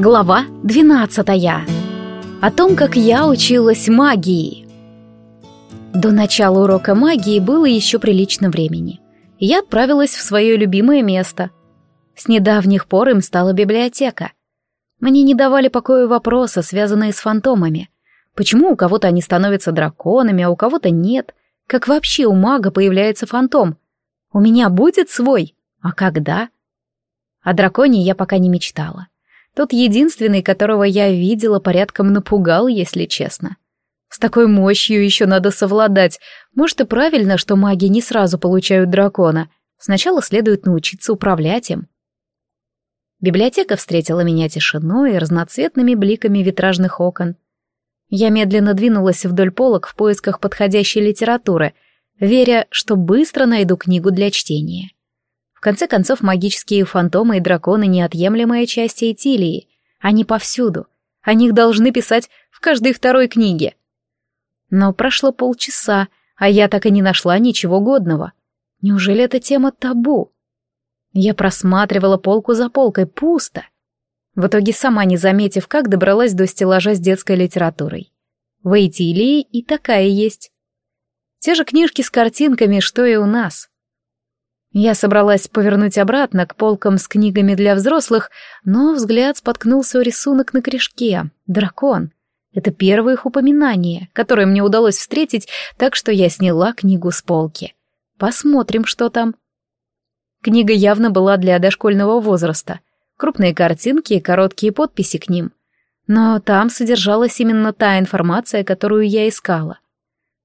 Глава 12. О том, как я училась магии. До начала урока магии было еще прилично времени. Я отправилась в свое любимое место. С недавних пор им стала библиотека. Мне не давали покоя вопросы, связанные с фантомами. Почему у кого-то они становятся драконами, а у кого-то нет? Как вообще у мага появляется фантом? У меня будет свой? А когда? О драконе я пока не мечтала. Тот единственный, которого я видела, порядком напугал, если честно. С такой мощью еще надо совладать. Может, и правильно, что маги не сразу получают дракона. Сначала следует научиться управлять им. Библиотека встретила меня тишиной и разноцветными бликами витражных окон. Я медленно двинулась вдоль полок в поисках подходящей литературы, веря, что быстро найду книгу для чтения. В конце концов, магические фантомы и драконы — неотъемлемая часть Этилии. Они повсюду. О них должны писать в каждой второй книге. Но прошло полчаса, а я так и не нашла ничего годного. Неужели эта тема табу? Я просматривала полку за полкой, пусто. В итоге, сама не заметив, как добралась до стеллажа с детской литературой. В Эйтилии и такая есть. Те же книжки с картинками, что и у нас. Я собралась повернуть обратно к полкам с книгами для взрослых, но взгляд споткнулся о рисунок на корешке. Дракон. Это первое их упоминание, которое мне удалось встретить, так что я сняла книгу с полки. Посмотрим, что там. Книга явно была для дошкольного возраста. Крупные картинки и короткие подписи к ним. Но там содержалась именно та информация, которую я искала.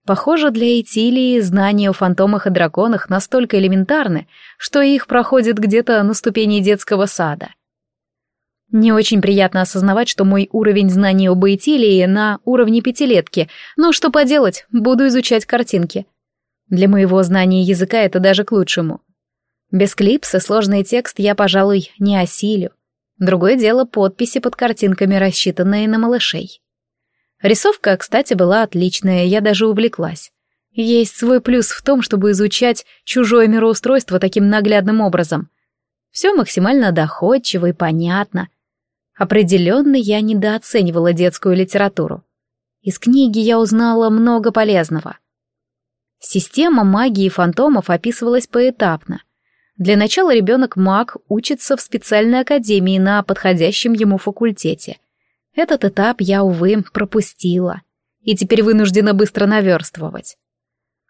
Похоже, для Этилии знания о фантомах и драконах настолько элементарны, что их проходит где-то на ступени детского сада. Не очень приятно осознавать, что мой уровень знаний об Этилии на уровне пятилетки, но что поделать, буду изучать картинки. Для моего знания языка это даже к лучшему. Без клипса сложный текст я, пожалуй, не осилю. Другое дело подписи под картинками, рассчитанные на малышей. Рисовка, кстати, была отличная, я даже увлеклась. Есть свой плюс в том, чтобы изучать чужое мироустройство таким наглядным образом. Все максимально доходчиво и понятно. Определенно я недооценивала детскую литературу. Из книги я узнала много полезного. Система магии фантомов описывалась поэтапно. Для начала ребенок-маг учится в специальной академии на подходящем ему факультете. Этот этап я, увы, пропустила, и теперь вынуждена быстро наверстывать.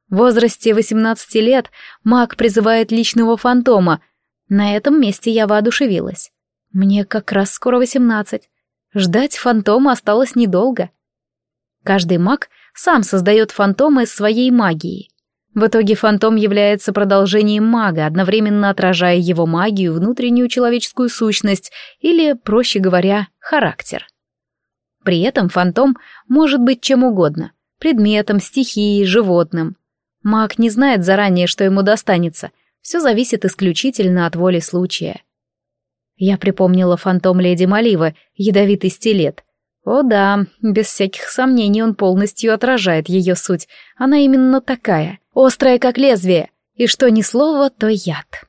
В возрасте 18 лет маг призывает личного фантома. На этом месте я воодушевилась. Мне как раз скоро 18. Ждать фантома осталось недолго. Каждый маг сам создает фантома из своей магии. В итоге фантом является продолжением мага, одновременно отражая его магию, внутреннюю человеческую сущность или, проще говоря, характер. При этом фантом может быть чем угодно — предметом, стихией, животным. Маг не знает заранее, что ему достанется, все зависит исключительно от воли случая. Я припомнила фантом леди Маливы, ядовитый стилет. О да, без всяких сомнений он полностью отражает ее суть. Она именно такая, острая как лезвие, и что ни слово, то яд.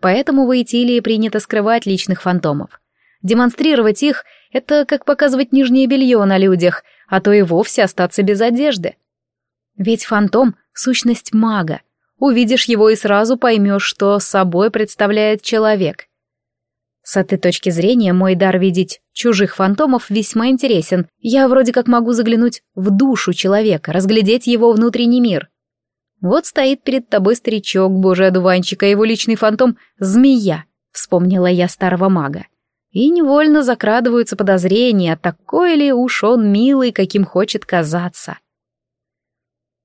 Поэтому в Итилии принято скрывать личных фантомов. Демонстрировать их — это как показывать нижнее белье на людях, а то и вовсе остаться без одежды. Ведь фантом — сущность мага. Увидишь его и сразу поймешь, что собой представляет человек. С этой точки зрения мой дар видеть чужих фантомов весьма интересен. Я вроде как могу заглянуть в душу человека, разглядеть его внутренний мир. Вот стоит перед тобой старичок, божий одуванчик, а его личный фантом — змея, вспомнила я старого мага и невольно закрадываются подозрения, такой ли уж он милый, каким хочет казаться.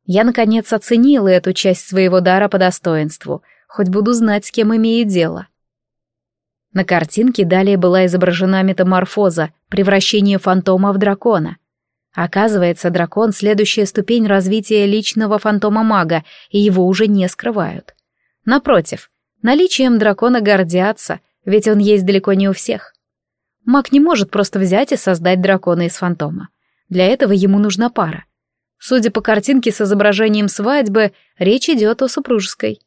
Я, наконец, оценила эту часть своего дара по достоинству, хоть буду знать, с кем имею дело. На картинке далее была изображена метаморфоза, превращение фантома в дракона. Оказывается, дракон — следующая ступень развития личного фантома-мага, и его уже не скрывают. Напротив, наличием дракона гордятся, ведь он есть далеко не у всех. Маг не может просто взять и создать дракона из фантома. Для этого ему нужна пара. Судя по картинке с изображением свадьбы, речь идет о супружеской.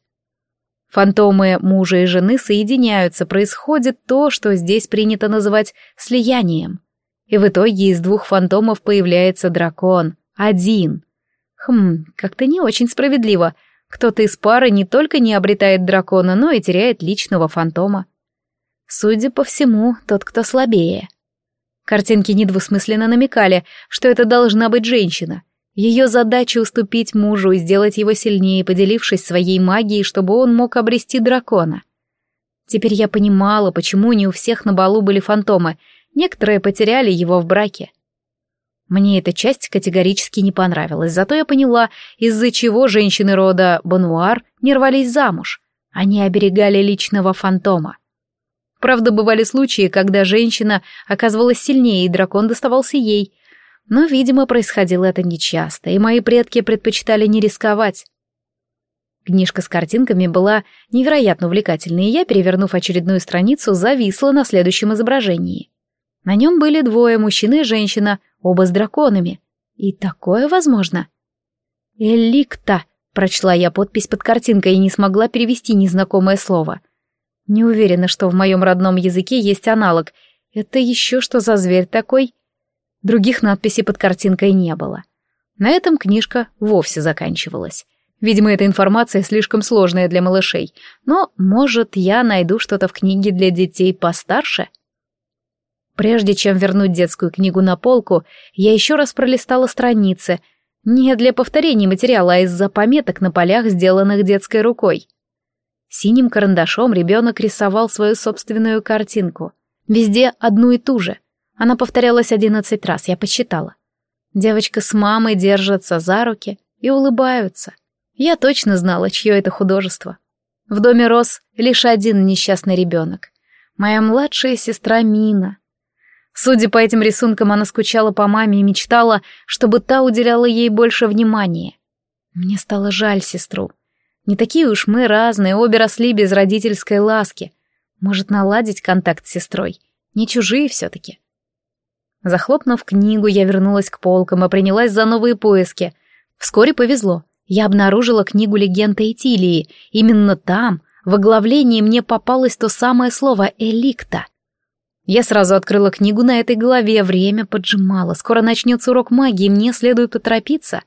Фантомы мужа и жены соединяются, происходит то, что здесь принято называть слиянием. И в итоге из двух фантомов появляется дракон. Один. Хм, как-то не очень справедливо. Кто-то из пары не только не обретает дракона, но и теряет личного фантома. Судя по всему, тот, кто слабее. Картинки недвусмысленно намекали, что это должна быть женщина. Ее задача уступить мужу и сделать его сильнее, поделившись своей магией, чтобы он мог обрести дракона. Теперь я понимала, почему не у всех на балу были фантомы, некоторые потеряли его в браке. Мне эта часть категорически не понравилась, зато я поняла, из-за чего женщины рода Бануар не рвались замуж. Они оберегали личного фантома. Правда, бывали случаи, когда женщина оказывалась сильнее, и дракон доставался ей. Но, видимо, происходило это нечасто, и мои предки предпочитали не рисковать. Книжка с картинками была невероятно увлекательной, и я, перевернув очередную страницу, зависла на следующем изображении. На нем были двое, мужчина и женщина, оба с драконами. И такое возможно. «Эликта», — прочла я подпись под картинкой и не смогла перевести незнакомое слово. Не уверена, что в моем родном языке есть аналог. Это еще что за зверь такой? Других надписей под картинкой не было. На этом книжка вовсе заканчивалась. Видимо, эта информация слишком сложная для малышей. Но, может, я найду что-то в книге для детей постарше? Прежде чем вернуть детскую книгу на полку, я еще раз пролистала страницы. Не для повторения материала, а из-за пометок на полях, сделанных детской рукой. Синим карандашом ребенок рисовал свою собственную картинку. Везде одну и ту же. Она повторялась одиннадцать раз, я посчитала. Девочка с мамой держатся за руки и улыбаются. Я точно знала, чье это художество. В доме рос лишь один несчастный ребенок. Моя младшая сестра Мина. Судя по этим рисункам, она скучала по маме и мечтала, чтобы та уделяла ей больше внимания. Мне стало жаль сестру. Не такие уж мы разные, обе росли без родительской ласки. Может, наладить контакт с сестрой? Не чужие все-таки. Захлопнув книгу, я вернулась к полкам и принялась за новые поиски. Вскоре повезло. Я обнаружила книгу легенд Этилии. Именно там, в оглавлении, мне попалось то самое слово «эликта». Я сразу открыла книгу на этой главе, время поджимало, скоро начнется урок магии, мне следует поторопиться.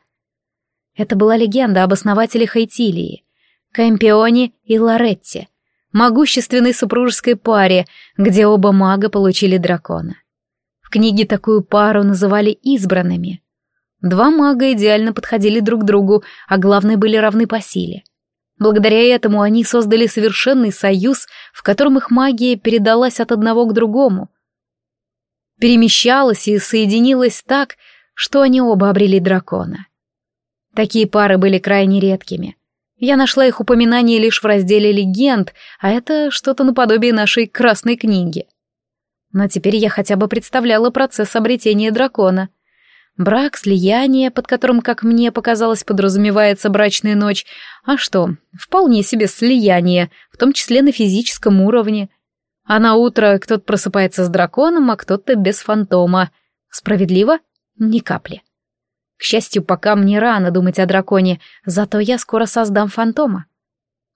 Это была легенда об основателе Хайтилии. Кэмпионе и Лоретте, могущественной супружеской паре, где оба мага получили дракона. В книге такую пару называли избранными. Два мага идеально подходили друг другу, а главное были равны по силе. Благодаря этому они создали совершенный союз, в котором их магия передалась от одного к другому. Перемещалась и соединилась так, что они оба обрели дракона. Такие пары были крайне редкими — я нашла их упоминание лишь в разделе «Легенд», а это что-то наподобие нашей «Красной книги». Но теперь я хотя бы представляла процесс обретения дракона. Брак, слияние, под которым, как мне показалось, подразумевается брачная ночь. А что, вполне себе слияние, в том числе на физическом уровне. А на утро кто-то просыпается с драконом, а кто-то без фантома. Справедливо? Ни капли. К счастью, пока мне рано думать о драконе, зато я скоро создам фантома.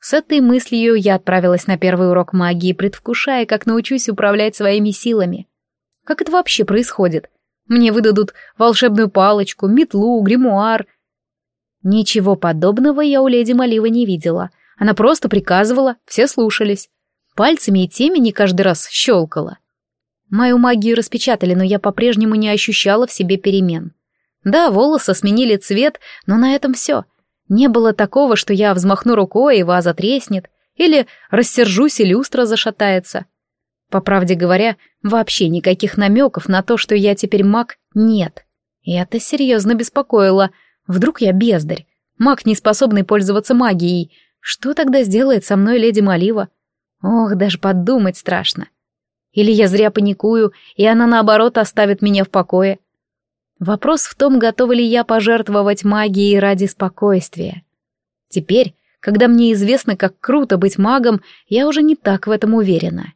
С этой мыслью я отправилась на первый урок магии, предвкушая, как научусь управлять своими силами. Как это вообще происходит? Мне выдадут волшебную палочку, метлу, гримуар. Ничего подобного я у леди Малива не видела. Она просто приказывала, все слушались. Пальцами и темени каждый раз щелкала. Мою магию распечатали, но я по-прежнему не ощущала в себе перемен. Да, волосы сменили цвет, но на этом все. Не было такого, что я взмахну рукой, и ваза треснет, или рассержусь, и люстра зашатается. По правде говоря, вообще никаких намеков на то, что я теперь маг, нет. И это серьезно беспокоило. Вдруг я бездарь, маг, не способный пользоваться магией. Что тогда сделает со мной леди Малива? Ох, даже подумать страшно. Или я зря паникую, и она, наоборот, оставит меня в покое. Вопрос в том, готова ли я пожертвовать магией ради спокойствия. Теперь, когда мне известно, как круто быть магом, я уже не так в этом уверена.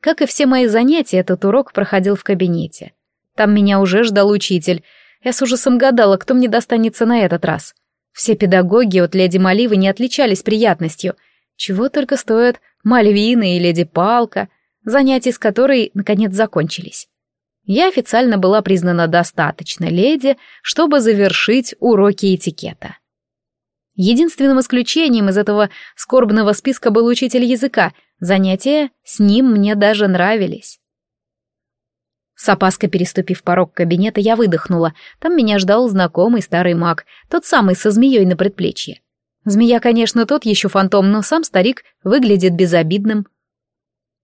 Как и все мои занятия, этот урок проходил в кабинете. Там меня уже ждал учитель. Я с ужасом гадала, кто мне достанется на этот раз. Все педагоги от леди Маливы не отличались приятностью. Чего только стоят Мальвина и леди Палка, занятия с которой, наконец, закончились. Я официально была признана достаточно леди, чтобы завершить уроки этикета. Единственным исключением из этого скорбного списка был учитель языка. Занятия с ним мне даже нравились. С опаской переступив порог кабинета, я выдохнула. Там меня ждал знакомый старый маг, тот самый со змеей на предплечье. Змея, конечно, тот еще фантом, но сам старик выглядит безобидным.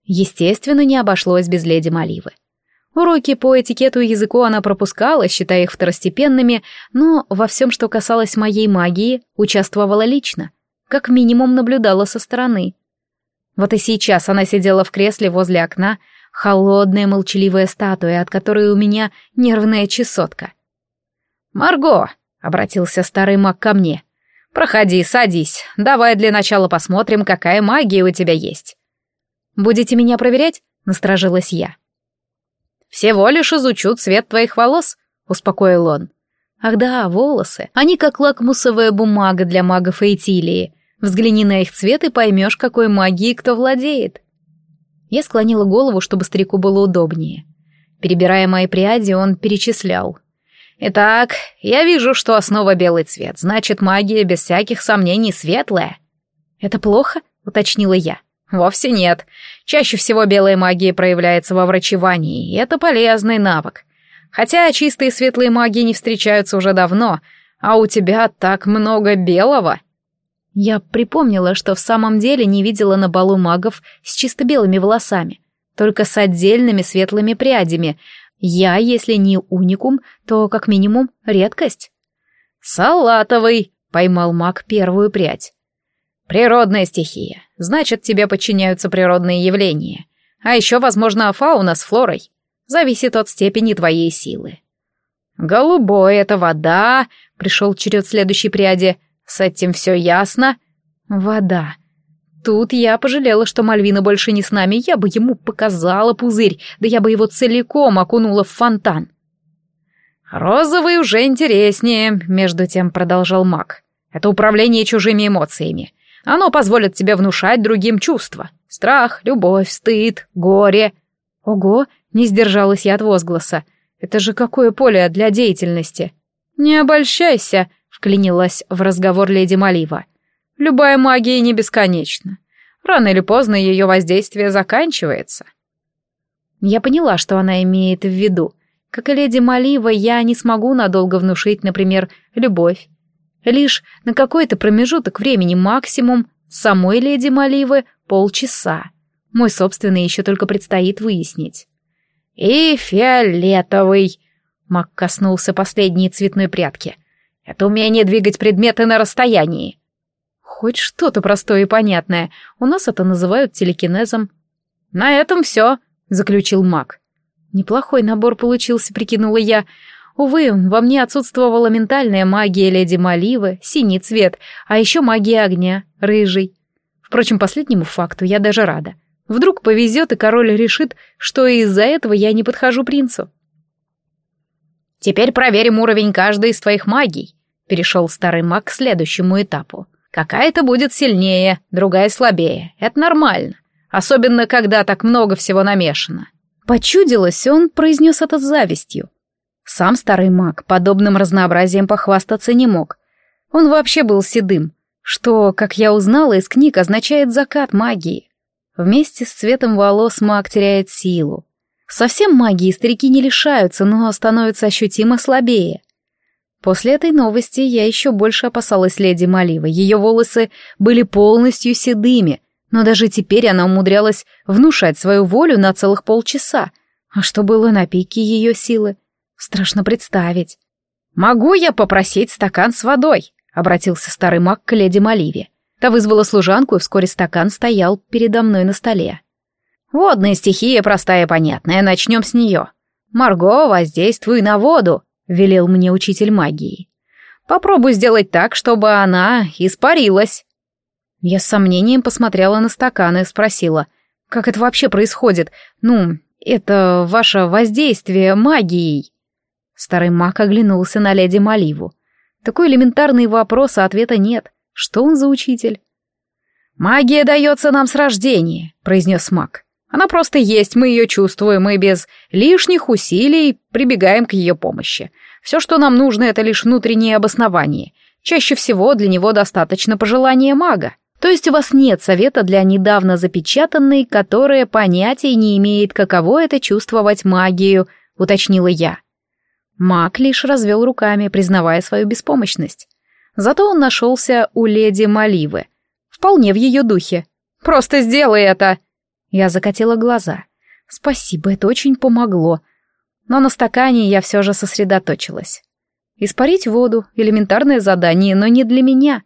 Естественно, не обошлось без леди Маливы. Уроки по этикету и языку она пропускала, считая их второстепенными, но во всем, что касалось моей магии, участвовала лично, как минимум наблюдала со стороны. Вот и сейчас она сидела в кресле возле окна, холодная молчаливая статуя, от которой у меня нервная чесотка. «Марго!» — обратился старый маг ко мне. «Проходи, садись. Давай для начала посмотрим, какая магия у тебя есть». «Будете меня проверять?» — насторожилась я. Всего лишь изучу цвет твоих волос», — успокоил он. «Ах да, волосы. Они как лакмусовая бумага для магов Эйтилии. Взгляни на их цвет и поймешь, какой магией кто владеет». Я склонила голову, чтобы старику было удобнее. Перебирая мои пряди, он перечислял. «Итак, я вижу, что основа белый цвет, значит, магия без всяких сомнений светлая». «Это плохо?» — уточнила я. Вовсе нет. Чаще всего белая магия проявляется во врачевании, и это полезный навык. Хотя чистые светлые магии не встречаются уже давно, а у тебя так много белого. Я припомнила, что в самом деле не видела на балу магов с чисто белыми волосами, только с отдельными светлыми прядями. Я, если не уникум, то как минимум редкость. «Салатовый!» — поймал маг первую прядь. Природная стихия. Значит, тебе подчиняются природные явления. А еще, возможно, фауна с флорой. Зависит от степени твоей силы. Голубой — это вода. Пришел черед следующей пряди. С этим все ясно. Вода. Тут я пожалела, что Мальвина больше не с нами. Я бы ему показала пузырь, да я бы его целиком окунула в фонтан. «Розовый уже интереснее», — между тем продолжал маг. «Это управление чужими эмоциями. Оно позволит тебе внушать другим чувства. Страх, любовь, стыд, горе. Ого, не сдержалась я от возгласа. Это же какое поле для деятельности. Не обольщайся, вклинилась в разговор леди Малива. Любая магия не бесконечна. Рано или поздно ее воздействие заканчивается. Я поняла, что она имеет в виду. Как и леди Малива, я не смогу надолго внушить, например, любовь, Лишь на какой-то промежуток времени максимум самой леди Маливы полчаса. Мой собственный еще только предстоит выяснить. «И фиолетовый!» Мак коснулся последней цветной прядки. «Это умение двигать предметы на расстоянии». «Хоть что-то простое и понятное. У нас это называют телекинезом». «На этом все», — заключил Мак. «Неплохой набор получился», — прикинула я. Увы, во мне отсутствовала ментальная магия леди Маливы, синий цвет, а еще магия огня, рыжий. Впрочем, последнему факту я даже рада. Вдруг повезет, и король решит, что из-за этого я не подхожу принцу. «Теперь проверим уровень каждой из твоих магий», — перешел старый маг к следующему этапу. «Какая-то будет сильнее, другая слабее. Это нормально. Особенно, когда так много всего намешано». Почудилось, он произнес это с завистью. Сам старый маг подобным разнообразием похвастаться не мог. Он вообще был седым, что, как я узнала из книг, означает закат магии. Вместе с цветом волос маг теряет силу. Совсем магии старики не лишаются, но становятся ощутимо слабее. После этой новости я еще больше опасалась леди Маливы. Ее волосы были полностью седыми, но даже теперь она умудрялась внушать свою волю на целых полчаса. А что было на пике ее силы? Страшно представить. «Могу я попросить стакан с водой?» — обратился старый маг к леди Маливе. Та вызвала служанку, и вскоре стакан стоял передо мной на столе. «Водная стихия простая и понятная, начнем с нее. Марго, воздействуй на воду», — велел мне учитель магии. «Попробуй сделать так, чтобы она испарилась». Я с сомнением посмотрела на стакан и спросила, «Как это вообще происходит? Ну, это ваше воздействие магией?» Старый маг оглянулся на леди Маливу. Такой элементарный вопрос, а ответа нет. Что он за учитель? «Магия дается нам с рождения», — произнес маг. «Она просто есть, мы ее чувствуем, и без лишних усилий прибегаем к ее помощи. Все, что нам нужно, это лишь внутреннее обоснование. Чаще всего для него достаточно пожелания мага. То есть у вас нет совета для недавно запечатанной, которая понятия не имеет, каково это чувствовать магию, уточнила я. Маг лишь развел руками, признавая свою беспомощность. Зато он нашелся у леди Маливы. Вполне в ее духе. «Просто сделай это!» Я закатила глаза. «Спасибо, это очень помогло». Но на стакане я все же сосредоточилась. Испарить воду — элементарное задание, но не для меня.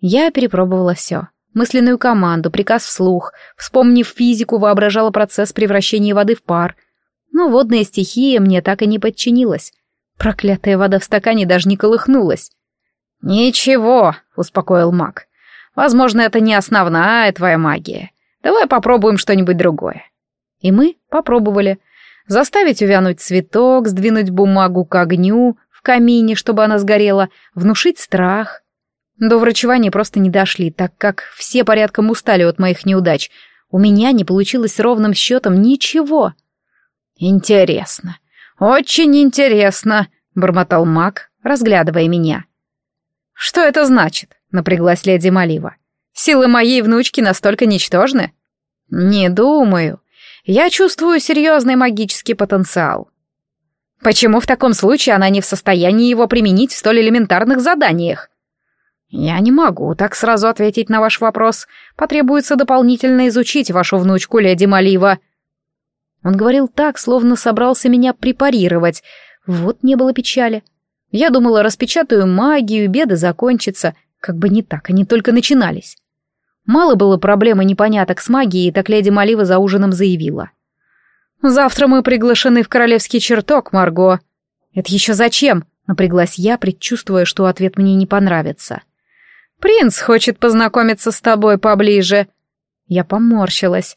Я перепробовала все. Мысленную команду, приказ вслух, вспомнив физику, воображала процесс превращения воды в пар. Но водная стихия мне так и не подчинилась. Проклятая вода в стакане даже не колыхнулась. «Ничего», — успокоил маг. «Возможно, это не основная твоя магия. Давай попробуем что-нибудь другое». И мы попробовали. Заставить увянуть цветок, сдвинуть бумагу к огню в камине, чтобы она сгорела, внушить страх. До врачевания просто не дошли, так как все порядком устали от моих неудач. У меня не получилось ровным счетом ничего. «Интересно, очень интересно», — бормотал маг, разглядывая меня. «Что это значит?» — напряглась леди Малива. «Силы моей внучки настолько ничтожны?» «Не думаю. Я чувствую серьезный магический потенциал. Почему в таком случае она не в состоянии его применить в столь элементарных заданиях? Я не могу так сразу ответить на ваш вопрос. Потребуется дополнительно изучить вашу внучку, леди Малива. Он говорил так, словно собрался меня препарировать. Вот не было печали. Я думала, распечатаю магию, беды закончатся. Как бы не так, они только начинались. Мало было проблемы непоняток с магией, так леди Малива за ужином заявила. «Завтра мы приглашены в королевский чертог, Марго». «Это еще зачем?» — напряглась я, предчувствуя, что ответ мне не понравится. «Принц хочет познакомиться с тобой поближе». Я поморщилась.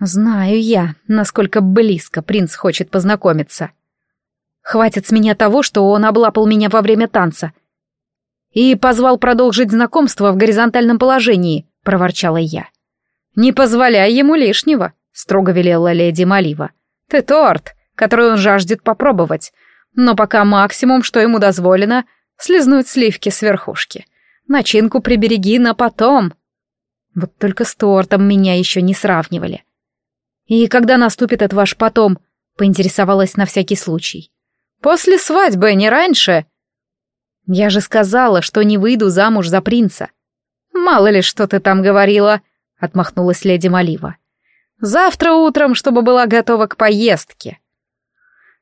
«Знаю я, насколько близко принц хочет познакомиться. Хватит с меня того, что он облапал меня во время танца. И позвал продолжить знакомство в горизонтальном положении», — проворчала я. «Не позволяй ему лишнего», — строго велела леди Малива. Ты торт, который он жаждет попробовать. Но пока максимум, что ему дозволено, слезнуть сливки с верхушки. Начинку прибереги на потом. Вот только с тортом меня еще не сравнивали. И когда наступит этот ваш потом, поинтересовалась на всякий случай. После свадьбы, не раньше. Я же сказала, что не выйду замуж за принца. Мало ли, что ты там говорила, отмахнулась леди Малива. Завтра утром, чтобы была готова к поездке.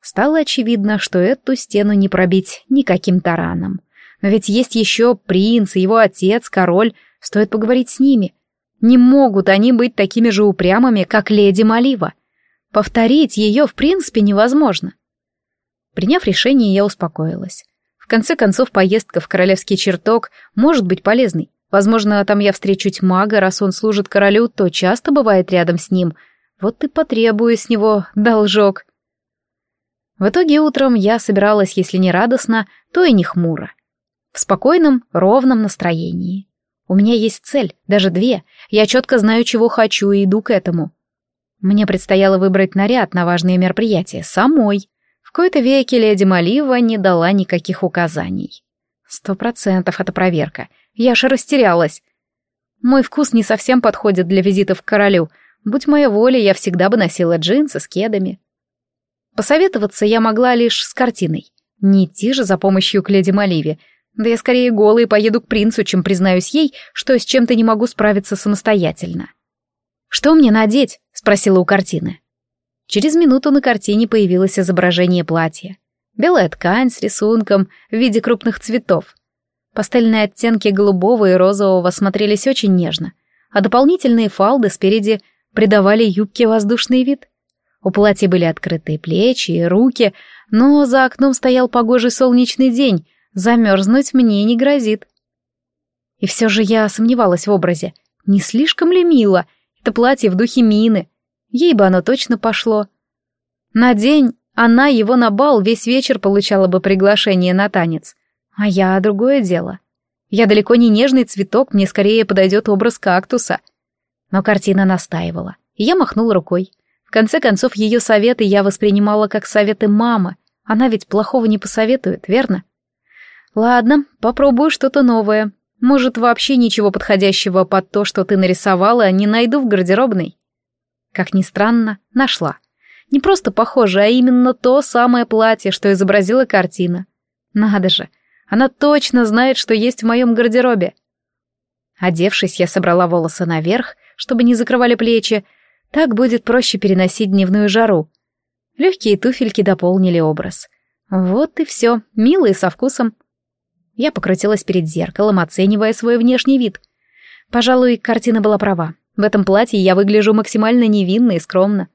Стало очевидно, что эту стену не пробить никаким тараном. Но ведь есть еще принц, его отец, король, стоит поговорить с ними. Не могут они быть такими же упрямыми, как леди Малива. Повторить ее, в принципе, невозможно. Приняв решение, я успокоилась. В конце концов, поездка в королевский чертог может быть полезной. Возможно, там я встречу тьмага, раз он служит королю, то часто бывает рядом с ним. Вот и потребую с него должок. В итоге утром я собиралась, если не радостно, то и не хмуро. В спокойном, ровном настроении. У меня есть цель, даже две. Я четко знаю, чего хочу и иду к этому. Мне предстояло выбрать наряд на важные мероприятия самой. В кои-то веке леди Малива не дала никаких указаний. Сто процентов это проверка — я аж растерялась. Мой вкус не совсем подходит для визитов к королю. Будь моя воля, я всегда бы носила джинсы с кедами. Посоветоваться я могла лишь с картиной. Не идти же за помощью к леди Маливе. Да я скорее голой поеду к принцу, чем признаюсь ей, что с чем-то не могу справиться самостоятельно. «Что мне надеть?» — спросила у картины. Через минуту на картине появилось изображение платья. Белая ткань с рисунком в виде крупных цветов. Пастельные оттенки голубого и розового смотрелись очень нежно, а дополнительные фалды спереди придавали юбке воздушный вид. У платья были открытые плечи и руки, но за окном стоял погожий солнечный день, замерзнуть мне не грозит. И все же я сомневалась в образе. Не слишком ли мило? Это платье в духе Мины. Ей бы оно точно пошло. На день она его на бал весь вечер получала бы приглашение на танец. А я другое дело. Я далеко не нежный цветок, мне скорее подойдет образ кактуса. Но картина настаивала, и я махнул рукой. В конце концов, ее советы я воспринимала как советы мамы. Она ведь плохого не посоветует, верно? Ладно, попробую что-то новое. Может, вообще ничего подходящего под то, что ты нарисовала, не найду в гардеробной? Как ни странно, нашла. Не просто похоже, а именно то самое платье, что изобразила картина. Надо же, она точно знает, что есть в моем гардеробе. Одевшись, я собрала волосы наверх, чтобы не закрывали плечи. Так будет проще переносить дневную жару. Легкие туфельки дополнили образ. Вот и все, милые со вкусом. Я покрутилась перед зеркалом, оценивая свой внешний вид. Пожалуй, картина была права. В этом платье я выгляжу максимально невинно и скромно.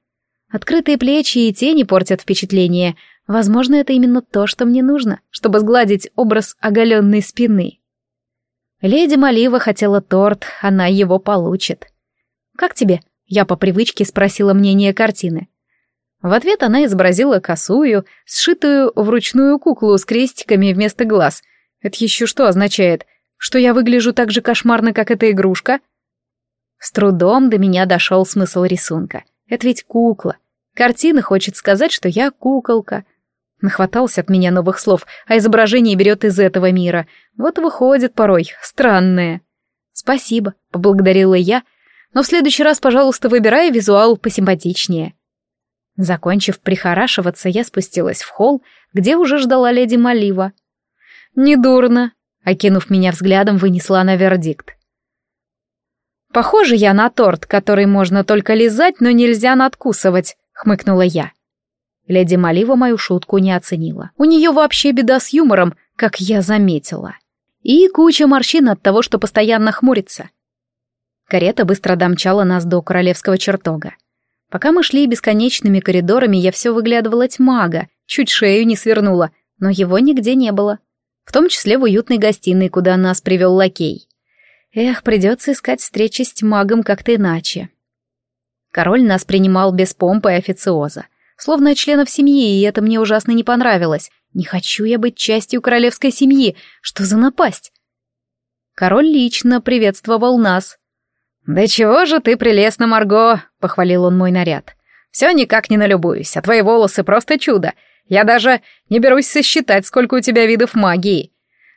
Открытые плечи и тени портят впечатление, Возможно, это именно то, что мне нужно, чтобы сгладить образ оголенной спины. Леди Малива хотела торт, она его получит. «Как тебе?» — я по привычке спросила мнение картины. В ответ она изобразила косую, сшитую вручную куклу с крестиками вместо глаз. Это еще что означает? Что я выгляжу так же кошмарно, как эта игрушка? С трудом до меня дошел смысл рисунка. Это ведь кукла. Картина хочет сказать, что я куколка — Нахватался от меня новых слов, а изображение берет из этого мира. Вот выходит порой странное. «Спасибо», — поблагодарила я, «но в следующий раз, пожалуйста, выбирай визуал посимпатичнее». Закончив прихорашиваться, я спустилась в холл, где уже ждала леди Малива. «Недурно», — окинув меня взглядом, вынесла она вердикт. «Похоже я на торт, который можно только лизать, но нельзя надкусывать», — хмыкнула я. Леди Малива мою шутку не оценила. У нее вообще беда с юмором, как я заметила. И куча морщин от того, что постоянно хмурится. Карета быстро домчала нас до королевского чертога. Пока мы шли бесконечными коридорами, я все выглядывала тьмага, чуть шею не свернула, но его нигде не было. В том числе в уютной гостиной, куда нас привел лакей. Эх, придется искать встречи с тьмагом как-то иначе. Король нас принимал без помпы и официоза словно членов семьи, и это мне ужасно не понравилось. Не хочу я быть частью королевской семьи. Что за напасть? Король лично приветствовал нас. «Да чего же ты прелестна, Марго!» — похвалил он мой наряд. «Все никак не налюбуюсь, а твои волосы просто чудо. Я даже не берусь сосчитать, сколько у тебя видов магии.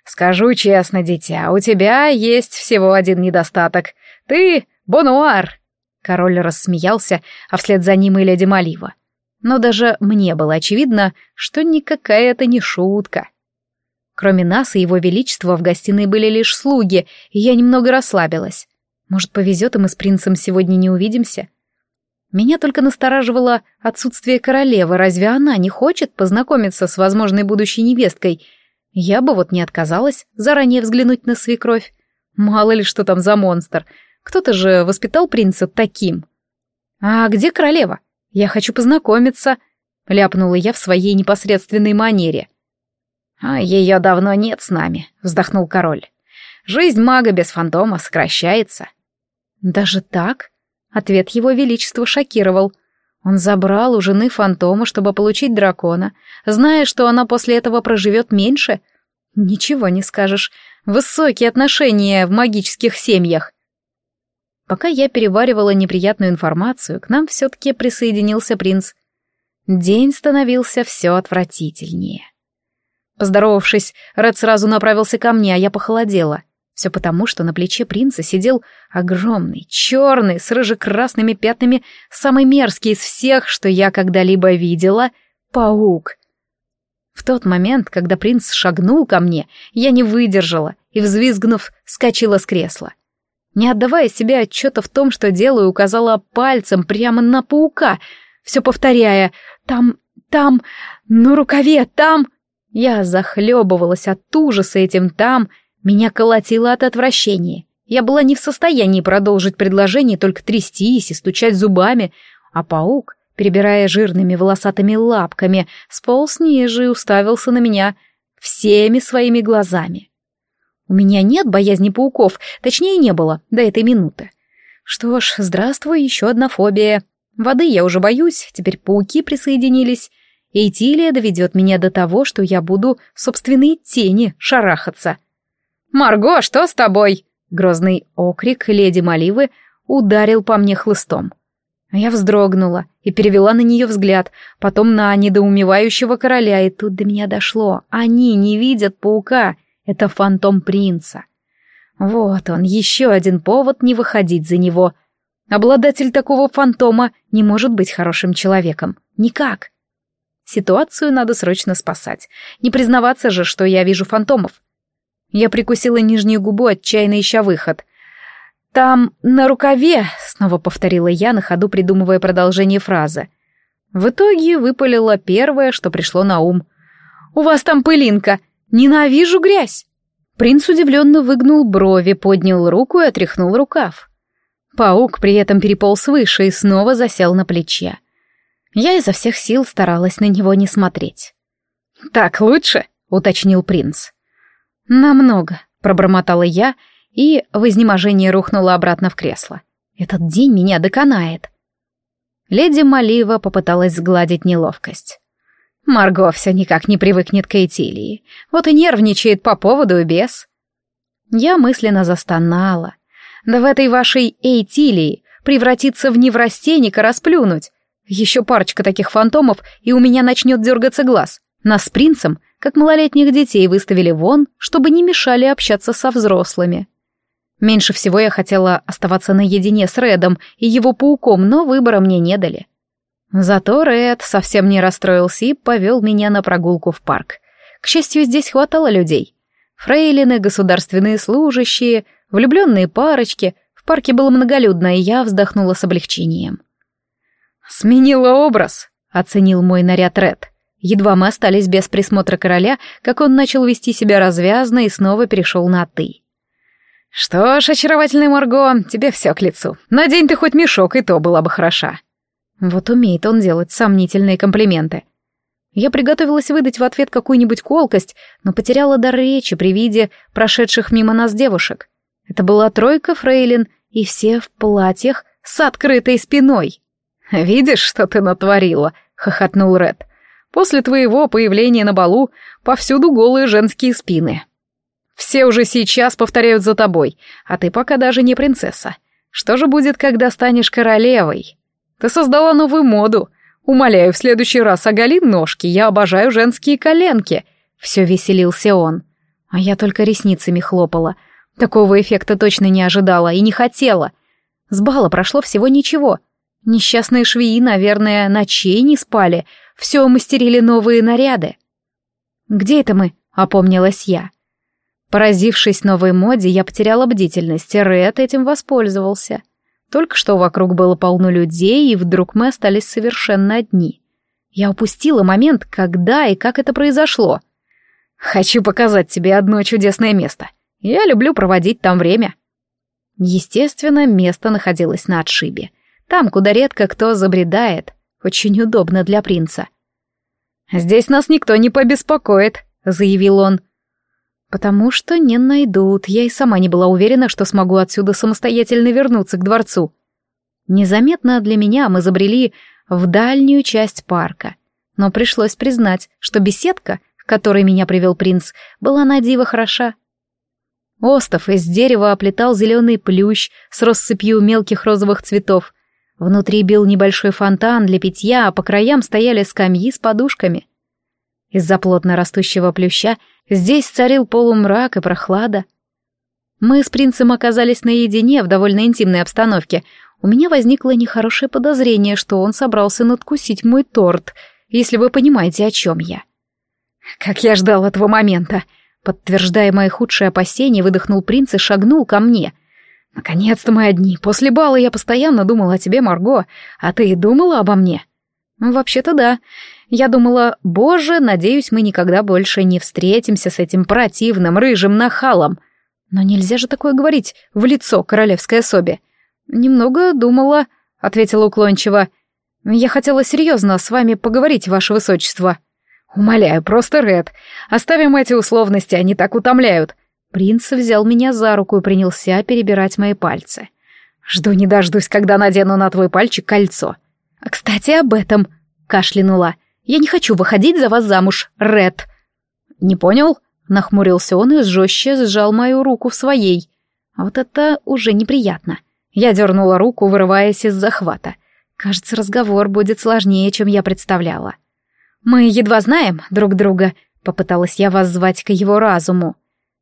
Скажу честно, дитя, у тебя есть всего один недостаток. Ты — бонуар!» Король рассмеялся, а вслед за ним и леди Малива. Но даже мне было очевидно, что никакая это не шутка. Кроме нас и его величества в гостиной были лишь слуги, и я немного расслабилась. Может, повезет, и мы с принцем сегодня не увидимся? Меня только настораживало отсутствие королевы. Разве она не хочет познакомиться с возможной будущей невесткой? Я бы вот не отказалась заранее взглянуть на свекровь. Мало ли, что там за монстр. Кто-то же воспитал принца таким. А где королева? «Я хочу познакомиться», — ляпнула я в своей непосредственной манере. «А ее давно нет с нами», — вздохнул король. «Жизнь мага без фантома сокращается». «Даже так?» — ответ его величества шокировал. Он забрал у жены фантома, чтобы получить дракона, зная, что она после этого проживет меньше. Ничего не скажешь. Высокие отношения в магических семьях. Пока я переваривала неприятную информацию, к нам все-таки присоединился принц. День становился все отвратительнее. Поздоровавшись, Ред сразу направился ко мне, а я похолодела. Все потому, что на плече принца сидел огромный, черный, с рыжекрасными пятнами, самый мерзкий из всех, что я когда-либо видела, паук. В тот момент, когда принц шагнул ко мне, я не выдержала и, взвизгнув, скочила с кресла. Не отдавая себе отчета в том, что делаю, указала пальцем прямо на паука, все повторяя «там, там, на рукаве, там». Я захлебывалась от ужаса этим «там», меня колотило от отвращения. Я была не в состоянии продолжить предложение, только трястись и стучать зубами, а паук, перебирая жирными волосатыми лапками, сполз ниже и уставился на меня всеми своими глазами. У меня нет боязни пауков, точнее не было до этой минуты. Что ж, здравствуй, еще одна фобия. Воды я уже боюсь, теперь пауки присоединились. Эйтилия доведет меня до того, что я буду собственной тени шарахаться. «Марго, что с тобой?» Грозный окрик леди Маливы ударил по мне хлыстом. Я вздрогнула и перевела на нее взгляд, потом на недоумевающего короля, и тут до меня дошло. Они не видят паука, это фантом принца. Вот он, еще один повод не выходить за него. Обладатель такого фантома не может быть хорошим человеком. Никак. Ситуацию надо срочно спасать. Не признаваться же, что я вижу фантомов. Я прикусила нижнюю губу, отчаянно ища выход. «Там, на рукаве», — снова повторила я, на ходу придумывая продолжение фразы. В итоге выпалила первое, что пришло на ум. «У вас там пылинка! Ненавижу грязь!» Принц удивленно выгнул брови, поднял руку и отряхнул рукав. Паук при этом переполз выше и снова засел на плече. Я изо всех сил старалась на него не смотреть. «Так лучше?» — уточнил принц. «Намного», — пробормотала я и в изнеможении рухнула обратно в кресло. «Этот день меня доконает». Леди Малива попыталась сгладить неловкость. Марго все никак не привыкнет к Этилии, вот и нервничает по поводу и без. Я мысленно застонала. Да в этой вашей Эйтилии превратиться в неврастенника расплюнуть. Еще парочка таких фантомов, и у меня начнет дергаться глаз. Нас с принцем, как малолетних детей, выставили вон, чтобы не мешали общаться со взрослыми. Меньше всего я хотела оставаться наедине с Редом и его пауком, но выбора мне не дали. Зато Ред совсем не расстроился и повел меня на прогулку в парк. К счастью, здесь хватало людей. Фрейлины, государственные служащие, влюбленные парочки. В парке было многолюдно, и я вздохнула с облегчением. «Сменила образ», — оценил мой наряд Ред. Едва мы остались без присмотра короля, как он начал вести себя развязно и снова перешел на «ты». «Что ж, очаровательная Марго, тебе все к лицу. Надень ты хоть мешок, и то была бы хороша». Вот умеет он делать сомнительные комплименты. Я приготовилась выдать в ответ какую-нибудь колкость, но потеряла дар речи при виде прошедших мимо нас девушек. Это была тройка фрейлин, и все в платьях с открытой спиной. «Видишь, что ты натворила?» — хохотнул Ред. «После твоего появления на балу повсюду голые женские спины». Все уже сейчас повторяют за тобой, а ты пока даже не принцесса. Что же будет, когда станешь королевой? Ты создала новую моду. Умоляю, в следующий раз оголи ножки, я обожаю женские коленки. Все веселился он. А я только ресницами хлопала. Такого эффекта точно не ожидала и не хотела. С бала прошло всего ничего. Несчастные швеи, наверное, ночей не спали. Все мастерили новые наряды. «Где это мы?» — опомнилась я. Поразившись новой моде, я потеряла бдительность, и Ред этим воспользовался. Только что вокруг было полно людей, и вдруг мы остались совершенно одни. Я упустила момент, когда и как это произошло. Хочу показать тебе одно чудесное место. Я люблю проводить там время. Естественно, место находилось на отшибе. Там, куда редко кто забредает. Очень удобно для принца. «Здесь нас никто не побеспокоит», — заявил он. «Потому что не найдут. Я и сама не была уверена, что смогу отсюда самостоятельно вернуться к дворцу». Незаметно для меня мы забрели в дальнюю часть парка. Но пришлось признать, что беседка, к которой меня привел принц, была на диво хороша. Остов из дерева оплетал зеленый плющ с россыпью мелких розовых цветов. Внутри бил небольшой фонтан для питья, а по краям стояли скамьи с подушками. Из-за плотно растущего плюща здесь царил полумрак и прохлада. Мы с принцем оказались наедине в довольно интимной обстановке. У меня возникло нехорошее подозрение, что он собрался надкусить мой торт, если вы понимаете, о чем я. Как я ждал этого момента. Подтверждая мои худшие опасения, выдохнул принц и шагнул ко мне. «Наконец-то мы одни. После бала я постоянно думала о тебе, Марго. А ты и думала обо мне?» «Вообще-то да. Я думала, боже, надеюсь, мы никогда больше не встретимся с этим противным рыжим нахалом. Но нельзя же такое говорить в лицо королевской особе. Немного думала, ответила уклончиво. Я хотела серьезно с вами поговорить, ваше высочество. Умоляю, просто Ред. Оставим эти условности, они так утомляют. Принц взял меня за руку и принялся перебирать мои пальцы. Жду не дождусь, когда надену на твой пальчик кольцо. А, кстати, об этом, кашлянула. Я не хочу выходить за вас замуж, Ред. Не понял? Нахмурился он и жестче сжал мою руку в своей. А вот это уже неприятно. Я дернула руку, вырываясь из захвата. Кажется, разговор будет сложнее, чем я представляла. «Мы едва знаем друг друга», — попыталась я воззвать к его разуму.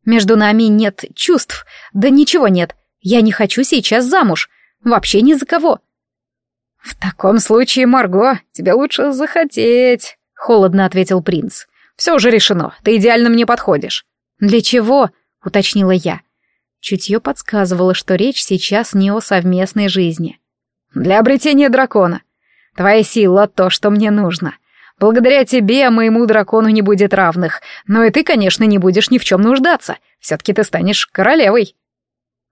«Между нами нет чувств, да ничего нет. Я не хочу сейчас замуж. Вообще ни за кого». «В таком случае, Марго, тебе лучше захотеть», — холодно ответил принц. «Все уже решено, ты идеально мне подходишь». «Для чего?» — уточнила я. Чутье подсказывало, что речь сейчас не о совместной жизни. «Для обретения дракона. Твоя сила — то, что мне нужно. Благодаря тебе моему дракону не будет равных, но и ты, конечно, не будешь ни в чем нуждаться. Все-таки ты станешь королевой».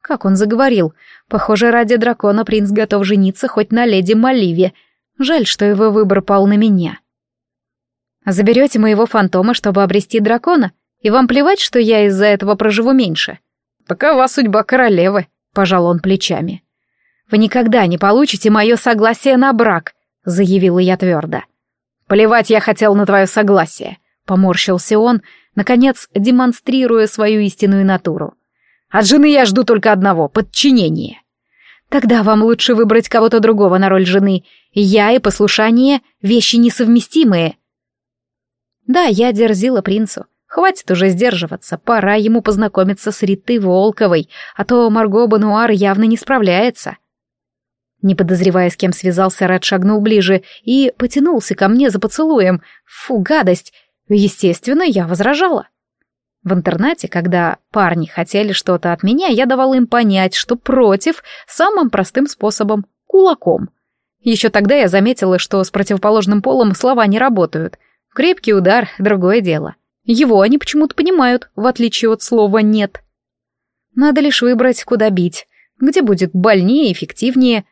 Как он заговорил. Похоже, ради дракона принц готов жениться хоть на леди Маливе. Жаль, что его выбор пал на меня. Заберете моего фантома, чтобы обрести дракона? И вам плевать, что я из-за этого проживу меньше? Такова судьба королевы, пожал он плечами. Вы никогда не получите мое согласие на брак, заявила я твердо. Плевать я хотел на твое согласие, поморщился он, наконец демонстрируя свою истинную натуру. От жены я жду только одного — подчинения. Тогда вам лучше выбрать кого-то другого на роль жены. Я и послушание — вещи несовместимые. Да, я дерзила принцу. Хватит уже сдерживаться, пора ему познакомиться с Ритой Волковой, а то Марго Бануар явно не справляется. Не подозревая, с кем связался, Ред шагнул ближе и потянулся ко мне за поцелуем. Фу, гадость! Естественно, я возражала. В интернате, когда парни хотели что-то от меня, я давала им понять, что против самым простым способом — кулаком. Еще тогда я заметила, что с противоположным полом слова не работают. Крепкий удар — другое дело. Его они почему-то понимают, в отличие от слова «нет». Надо лишь выбрать, куда бить, где будет больнее, эффективнее.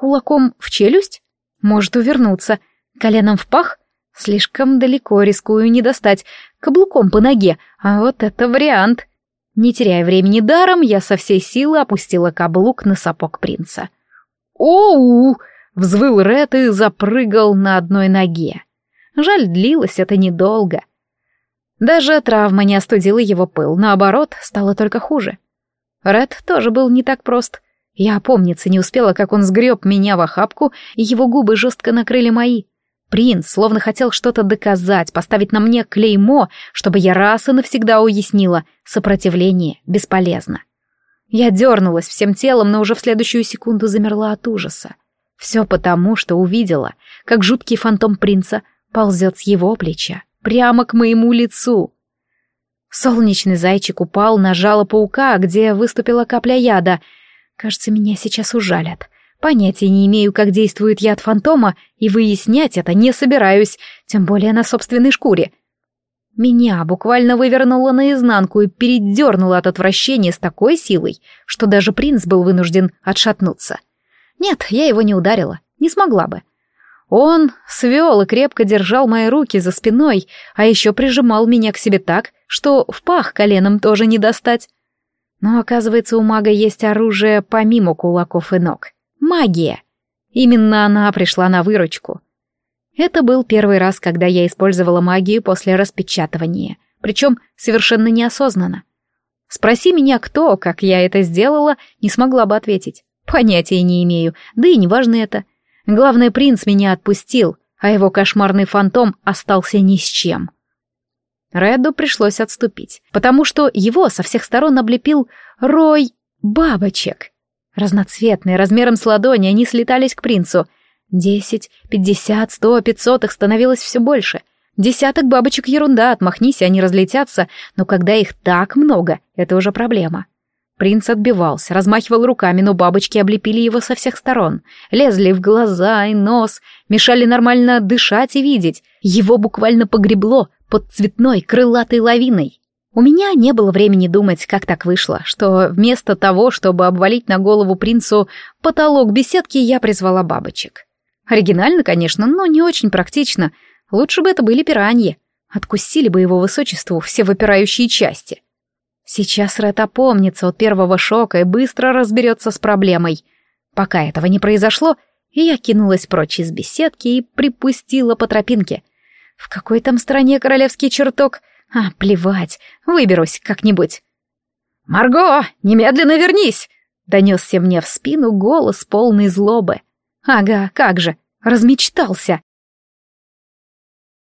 Кулаком в челюсть? Может увернуться. Коленом в пах? Слишком далеко рискую не достать. Каблуком по ноге. А вот это вариант. Не теряя времени даром, я со всей силы опустила каблук на сапог принца. «Оу!» — взвыл Ред и запрыгал на одной ноге. Жаль, длилось это недолго. Даже травма не остудила его пыл, наоборот, стало только хуже. Ред тоже был не так прост. Я опомниться не успела, как он сгреб меня в охапку, и его губы жестко накрыли мои. Принц словно хотел что-то доказать, поставить на мне клеймо, чтобы я раз и навсегда уяснила, сопротивление бесполезно. Я дернулась всем телом, но уже в следующую секунду замерла от ужаса. Все потому, что увидела, как жуткий фантом принца ползет с его плеча, прямо к моему лицу. Солнечный зайчик упал на жало паука, где выступила капля яда. Кажется, меня сейчас ужалят. Понятия не имею, как действует яд фантома, и выяснять это не собираюсь, тем более на собственной шкуре. Меня буквально вывернуло наизнанку и передернуло от отвращения с такой силой, что даже принц был вынужден отшатнуться. Нет, я его не ударила, не смогла бы. Он свел и крепко держал мои руки за спиной, а еще прижимал меня к себе так, что в пах коленом тоже не достать. Но оказывается, у мага есть оружие помимо кулаков и ног. Магия. Именно она пришла на выручку. Это был первый раз, когда я использовала магию после распечатывания, причем совершенно неосознанно. Спроси меня, кто, как я это сделала, не смогла бы ответить. Понятия не имею, да и неважно это. Главный принц меня отпустил, а его кошмарный фантом остался ни с чем. Реду пришлось отступить, потому что его со всех сторон облепил рой бабочек. Разноцветные, размером с ладони, они слетались к принцу. Десять, пятьдесят, сто, пятьсот, их становилось все больше. Десяток бабочек ерунда, отмахнись, они разлетятся, но когда их так много, это уже проблема. Принц отбивался, размахивал руками, но бабочки облепили его со всех сторон. Лезли в глаза и нос, мешали нормально дышать и видеть. Его буквально погребло под цветной крылатой лавиной. У меня не было времени думать, как так вышло, что вместо того, чтобы обвалить на голову принцу потолок беседки, я призвала бабочек. Оригинально, конечно, но не очень практично. Лучше бы это были пираньи. Откусили бы его высочеству все выпирающие части. Сейчас Ред опомнится от первого шока и быстро разберется с проблемой. Пока этого не произошло, я кинулась прочь из беседки и припустила по тропинке. В какой там стране королевский чертог? А, плевать, выберусь как-нибудь. «Марго, немедленно вернись!» — донесся мне в спину голос полный злобы. «Ага, как же, размечтался!»